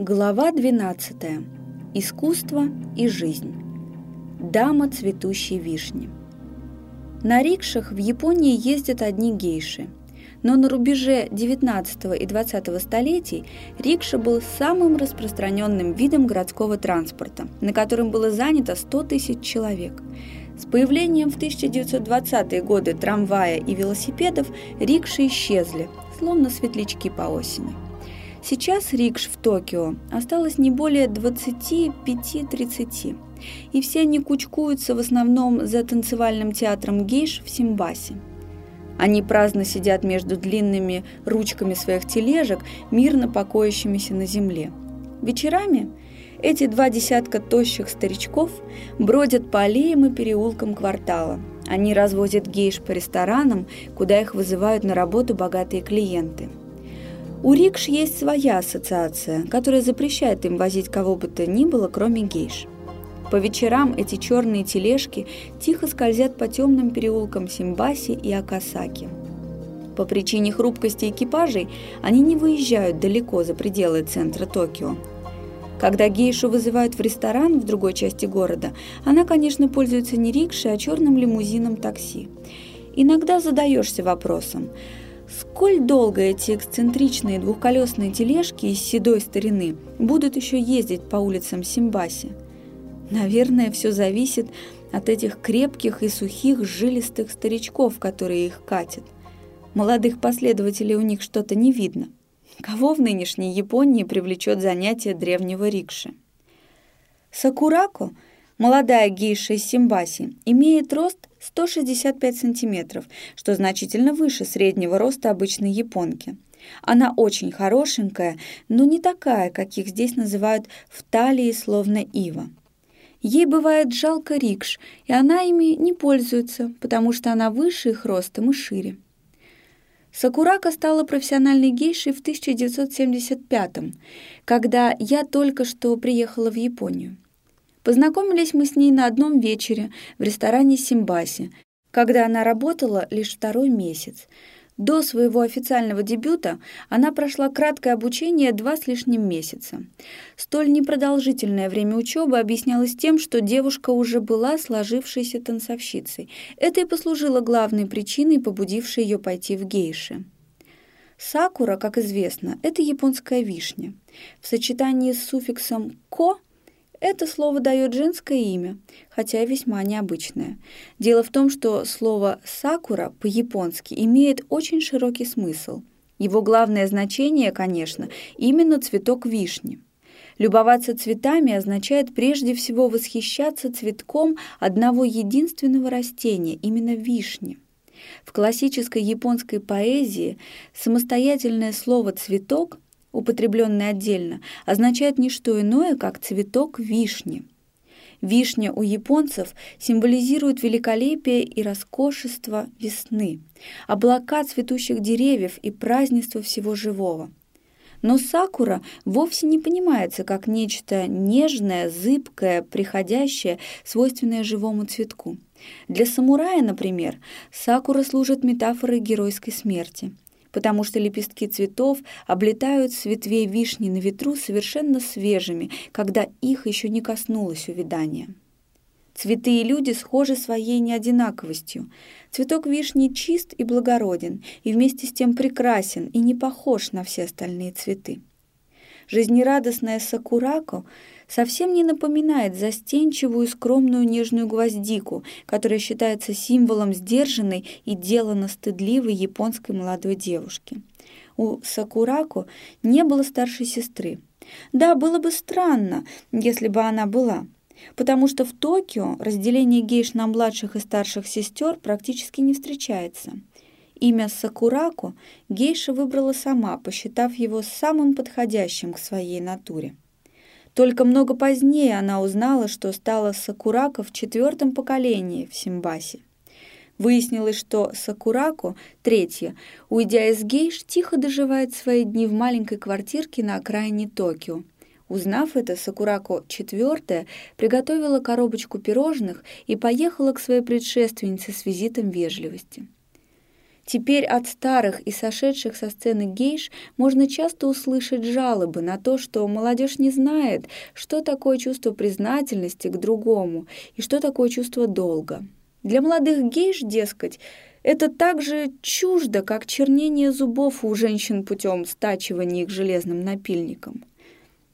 Глава 12. Искусство и жизнь. Дама цветущей вишни. На рикшах в Японии ездят одни гейши. Но на рубеже 19 и 20 столетий рикша был самым распространенным видом городского транспорта, на котором было занято 100 тысяч человек. С появлением в 1920-е годы трамвая и велосипедов рикши исчезли, словно светлячки по осени. Сейчас рикш в Токио осталось не более 25-30, и все они кучкуются в основном за танцевальным театром гейш в Симбасе. Они праздно сидят между длинными ручками своих тележек, мирно покоящимися на земле. Вечерами эти два десятка тощих старичков бродят по аллеям и переулкам квартала. Они развозят гейш по ресторанам, куда их вызывают на работу богатые клиенты – у рикш есть своя ассоциация, которая запрещает им возить кого бы то ни было, кроме гейш. По вечерам эти черные тележки тихо скользят по темным переулкам Симбаси и Акасаки. По причине хрупкости экипажей они не выезжают далеко за пределы центра Токио. Когда гейшу вызывают в ресторан в другой части города, она, конечно, пользуется не рикшей, а черным лимузином такси. Иногда задаешься вопросом – Сколь долго эти эксцентричные двухколесные тележки из седой старины будут еще ездить по улицам Симбаси? Наверное, все зависит от этих крепких и сухих жилистых старичков, которые их катят. Молодых последователей у них что-то не видно. Кого в нынешней Японии привлечет занятие древнего рикши? Сакурако, молодая гейша из Симбаси, имеет рост 165 сантиметров, что значительно выше среднего роста обычной японки. Она очень хорошенькая, но не такая, каких здесь называют в талии словно ива. Ей бывает жалко рикш, и она ими не пользуется, потому что она выше их ростом и шире. Сакурака стала профессиональной гейшей в 1975 когда я только что приехала в Японию. Познакомились мы с ней на одном вечере в ресторане «Симбаси», когда она работала лишь второй месяц. До своего официального дебюта она прошла краткое обучение два с лишним месяца. Столь непродолжительное время учебы объяснялось тем, что девушка уже была сложившейся танцовщицей. Это и послужило главной причиной, побудившей ее пойти в гейши. Сакура, как известно, это японская вишня. В сочетании с суффиксом «ко» Это слово дает женское имя, хотя весьма необычное. Дело в том, что слово «сакура» по-японски имеет очень широкий смысл. Его главное значение, конечно, именно цветок вишни. Любоваться цветами означает прежде всего восхищаться цветком одного единственного растения, именно вишни. В классической японской поэзии самостоятельное слово «цветок» употребленный отдельно, означает не что иное, как цветок вишни. Вишня у японцев символизирует великолепие и роскошество весны, облака цветущих деревьев и празднество всего живого. Но сакура вовсе не понимается как нечто нежное, зыбкое, приходящее, свойственное живому цветку. Для самурая, например, сакура служит метафорой геройской смерти – потому что лепестки цветов облетают с ветвей вишни на ветру совершенно свежими, когда их еще не коснулось увядания. Цветы и люди схожи своей неодинаковостью. Цветок вишни чист и благороден, и вместе с тем прекрасен и не похож на все остальные цветы. Жизнерадостная сакурако совсем не напоминает застенчивую, скромную, нежную гвоздику, которая считается символом сдержанной и делано стыдливой японской молодой девушки. У Сакурако не было старшей сестры. Да, было бы странно, если бы она была, потому что в Токио разделение гейш на младших и старших сестер практически не встречается – Имя Сакурако гейша выбрала сама, посчитав его самым подходящим к своей натуре. Только много позднее она узнала, что стала Сакурако в четвертом поколении в Симбасе. Выяснилось, что Сакурако, третья, уйдя из гейш, тихо доживает свои дни в маленькой квартирке на окраине Токио. Узнав это, Сакурако четвертая приготовила коробочку пирожных и поехала к своей предшественнице с визитом вежливости. Теперь от старых и сошедших со сцены гейш можно часто услышать жалобы на то, что молодежь не знает, что такое чувство признательности к другому и что такое чувство долга. Для молодых гейш, дескать, это так же чуждо, как чернение зубов у женщин путем стачивания их железным напильником.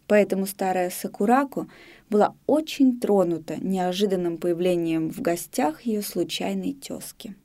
Поэтому старая Сакурако была очень тронута неожиданным появлением в гостях ее случайной тезки.